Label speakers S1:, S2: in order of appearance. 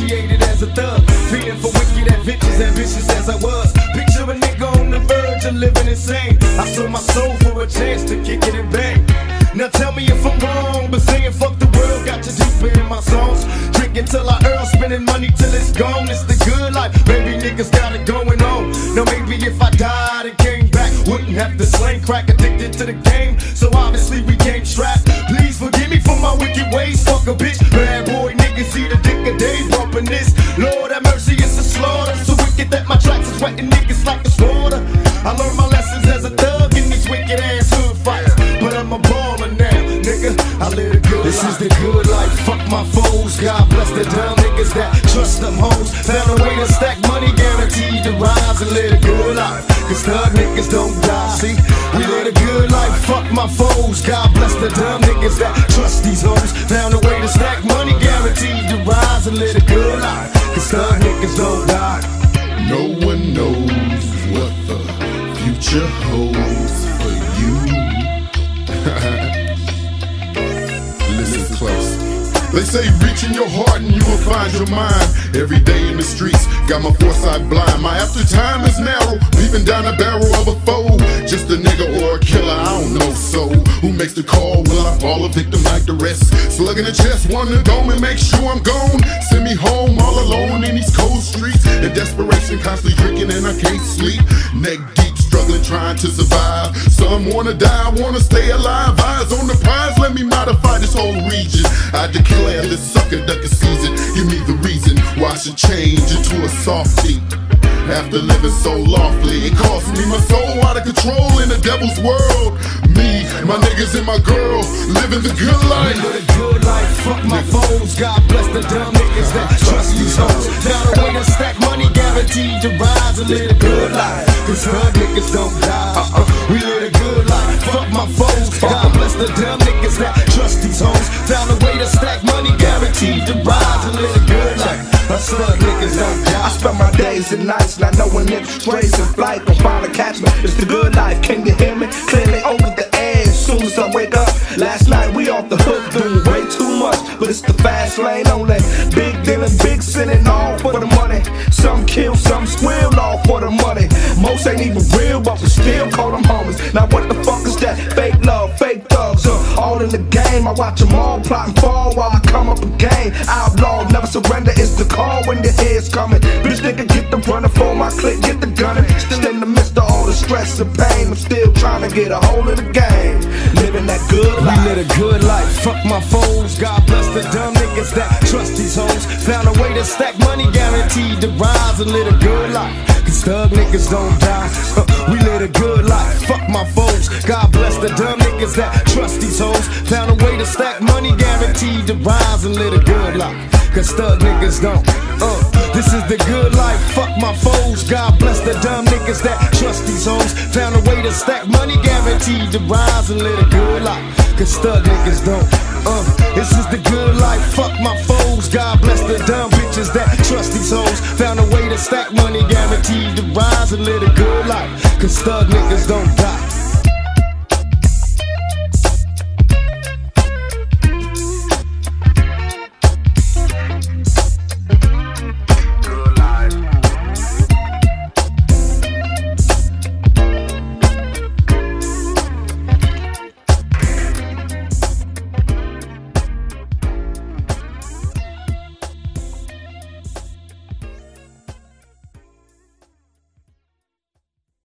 S1: as a thug. Feeding for wicked adventures, ambitious as I was. Picture a nigga on the verge of living insane. I sold my soul for a chance to kick it and bang. Now tell me if I'm wrong, but saying fuck the world got you deep in my songs. Drinking till I earn, spending money till it's gone. It's the good life, baby niggas got it going on. Now maybe if I died and came back, wouldn't have to slang crack addicted to the game. So obviously we came strapped. Please forgive me for my wicked ways, fuck a bitch. Bad boy niggas see the is the good life, fuck my foes. God bless the dumb niggas that trust them hoes. Found a way to stack money, guaranteed to rise and live a good life. Cause thug niggas don't die. See, we live a good life, fuck my foes. God bless the dumb niggas that trust these hoes. Found a way to stack money, guaranteed to rise and live a good life. Cause thug niggas don't die.
S2: No one knows what the future holds for you. They say reach in your heart and you will find your mind. Every day in the streets, got my foresight blind. My after time is narrow, leaving down the barrel of a foe. Just a nigga or a killer, I don't know. So, who makes the call? Will I fall a victim like the rest? Slugging the chest, one to go and make sure I'm gone. Send me home all alone in these cold streets. In desperation, constantly drinking and I can't sleep. Neck deep, struggling, trying to survive. Some wanna die, wanna stay alive. Eyes on the prize, let me modify this whole region. I declare this sucker ducker season. Give me the reason why I should change into a softie. After living so lawfully, it cost me my soul out of control in the devil's world. Me, my niggas, and my girl living the good life.
S1: A good life, fuck my foes. God bless the dumb niggas that trust these hoes. Found a way to stack money, guaranteed to rise and live a good life. Cause thug niggas don't die. Uh-uh. We live a good life, fuck my foes. God bless the dumb niggas that trust these hoes. A stack money, guaranteed to rise and live a good life. Us thug niggas don't.
S3: I spend my days and nights not knowing if strays in flight gon' finally catch me. It's the good life, can you hear me? Clearly over the edge, soon as I wake up. Last night we off the hook doing way too much, but it's the fast lane only. Big dealing, big sinning, all for the money. Some kill, some squeal, all for the money. Most ain't even real, but we still call them homies. Now what the fuck is that? Fake love, game. I watch them all plot and fall while I come up again. Outlaw, never surrender, it's the call when the head's coming. Bitch nigga, get the running for my click, get the gunning. Still in the midst of all the stress and pain. I'm still trying to get a hold of the game. Living that good
S1: We live a good life, fuck my foes. God bless the dumb niggas that trust these hoes. Found a way to stack money, guaranteed to rise and live a good life. Cause thug niggas don't die. We live a good life, fuck my foes. God bless the dumb niggas that trust these hoes. Found a way to stack money, guaranteed to rise and live a good life. Cause thug niggas don't. Uh, this is the good life, fuck my foes. God bless the dumb niggas that trust these hoes. Found a way to stack money, guaranteed to rise and live a good life. Cause thug niggas don't. Uh, this is the good life, fuck my foes. God bless the dumb bitches that trust these hoes. Found a way to stack money, guaranteed to rise and live a good life. Cause thug niggas don't die.